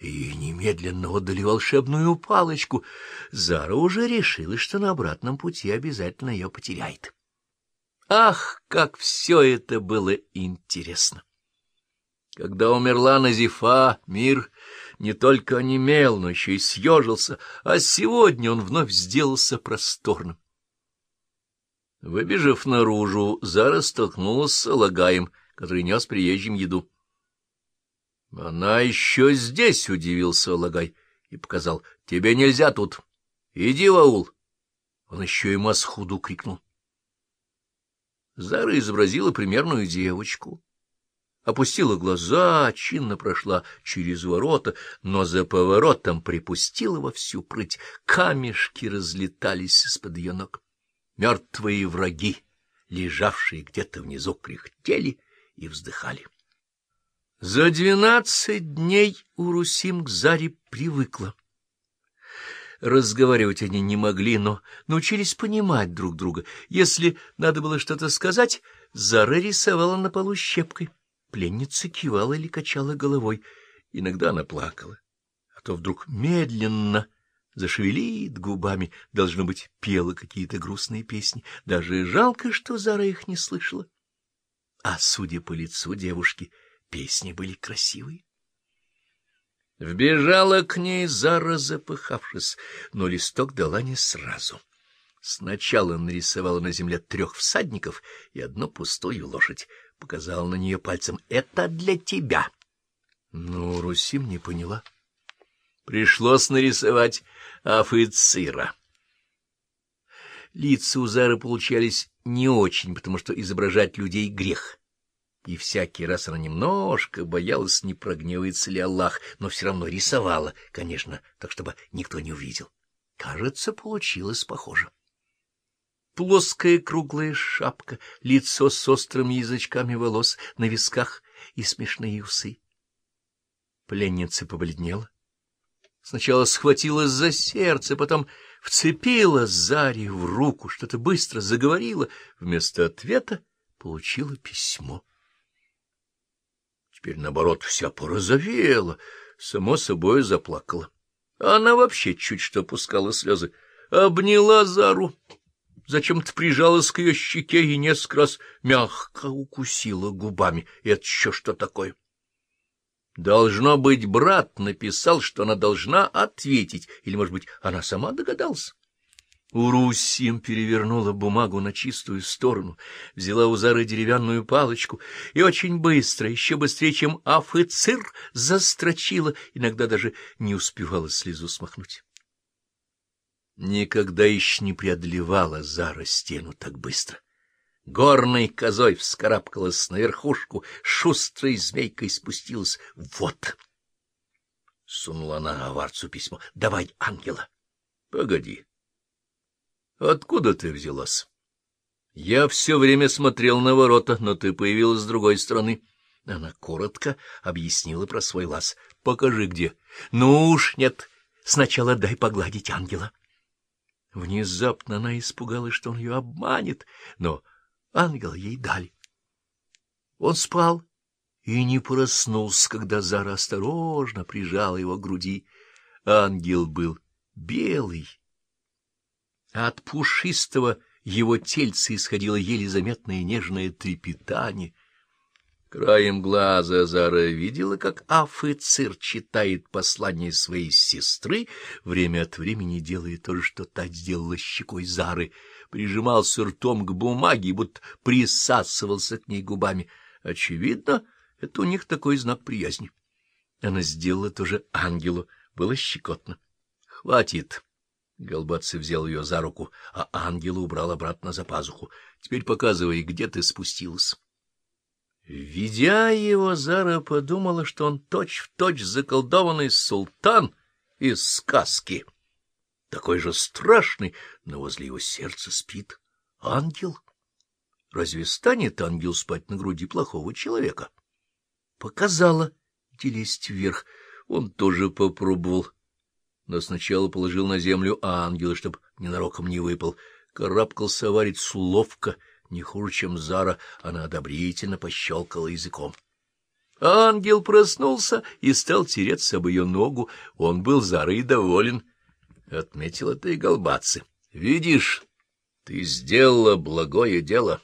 и немедленно отдали волшебную палочку. Зара уже решила, что на обратном пути обязательно ее потеряет. Ах, как все это было интересно! Когда умерла Назифа, мир не только онемел, но еще и съежился, а сегодня он вновь сделался просторным. Выбежав наружу, Зара столкнулась с Алагаем, который нес приезжим еду. — Она еще здесь, — удивился Алагай и показал. — Тебе нельзя тут. Иди в аул. Он еще и Масхуду крикнул. Зара изобразила примерную девочку. Опустила глаза, чинно прошла через ворота, но за поворотом припустила во всю прыть. Камешки разлетались из-под ее ног. Мертвые враги, лежавшие где-то внизу, кряхтели и вздыхали. За двенадцать дней Урусим к Заре привыкла. Разговаривать они не могли, но научились понимать друг друга. Если надо было что-то сказать, Зара рисовала на полу щепкой. Пленница кивала или качала головой. Иногда она плакала, а то вдруг медленно зашевелит губами, должно быть, пела какие-то грустные песни. Даже жалко, что Зара их не слышала. А, судя по лицу девушки, песни были красивые. Вбежала к ней Зара, запыхавшись, но листок дала не сразу. Сначала нарисовала на земле трех всадников и одну пустую лошадь. Показала на нее пальцем. — Это для тебя. Ну, Русим не поняла. Пришлось нарисовать офицера. Лица у Зары получались не очень, потому что изображать людей — грех и всякий раз она немножко боялась, не прогневается ли Аллах, но все равно рисовала, конечно, так, чтобы никто не увидел. Кажется, получилось похоже. Плоская круглая шапка, лицо с острыми язычками волос на висках и смешные усы. Пленница побледнела. Сначала схватилась за сердце, потом вцепила Заре в руку, что-то быстро заговорила. Вместо ответа получила письмо. Теперь, наоборот, вся порозовела, само собой заплакала. Она вообще чуть что пускала слезы. Обняла Зару, зачем-то прижалась к ее щеке и несколько раз мягко укусила губами. Это еще что такое? Должно быть, брат написал, что она должна ответить, или, может быть, она сама догадалась. Урусим перевернула бумагу на чистую сторону, взяла у Зары деревянную палочку и очень быстро, еще быстрее, чем офицер, застрочила, иногда даже не успевала слезу смахнуть. Никогда еще не преодолевала Зара стену так быстро. Горной козой вскарабкалась на верхушку, шустрой змейкой спустилась. Вот! Сунула она аварцу письмо. — Давай, ангела. — Погоди. Откуда ты взялась? Я все время смотрел на ворота, но ты появилась с другой стороны. Она коротко объяснила про свой лаз. Покажи, где. Ну уж нет, сначала дай погладить ангела. Внезапно она испугалась, что он ее обманет, но ангел ей дали. Он спал и не проснулся, когда Зара осторожно прижала его к груди. Ангел был белый а от пушистого его тельца исходило еле заметное нежное трепетание. Краем глаза Зара видела, как офицер читает послание своей сестры, время от времени делая то же, что та сделала щекой Зары, прижимался ртом к бумаге, будто присасывался к ней губами. Очевидно, это у них такой знак приязни. Она сделала тоже ангелу, было щекотно. — Хватит! Голбатцев взял ее за руку, а ангела убрал обратно за пазуху. — Теперь показывай, где ты спустилась. Видя его, Зара подумала, что он точь-в-точь точь заколдованный султан из сказки. Такой же страшный, но возле его сердца спит ангел. Разве станет ангел спать на груди плохого человека? Показала, где лезть вверх. Он тоже попробовал но сначала положил на землю ангела, чтоб ненароком не выпал. Карабкался аварец ловко, не хуже, чем Зара, она одобрительно пощелкала языком. Ангел проснулся и стал тереться об ее ногу. Он был зарый доволен. Отметил это и Голбаци. — Видишь, ты сделала благое дело.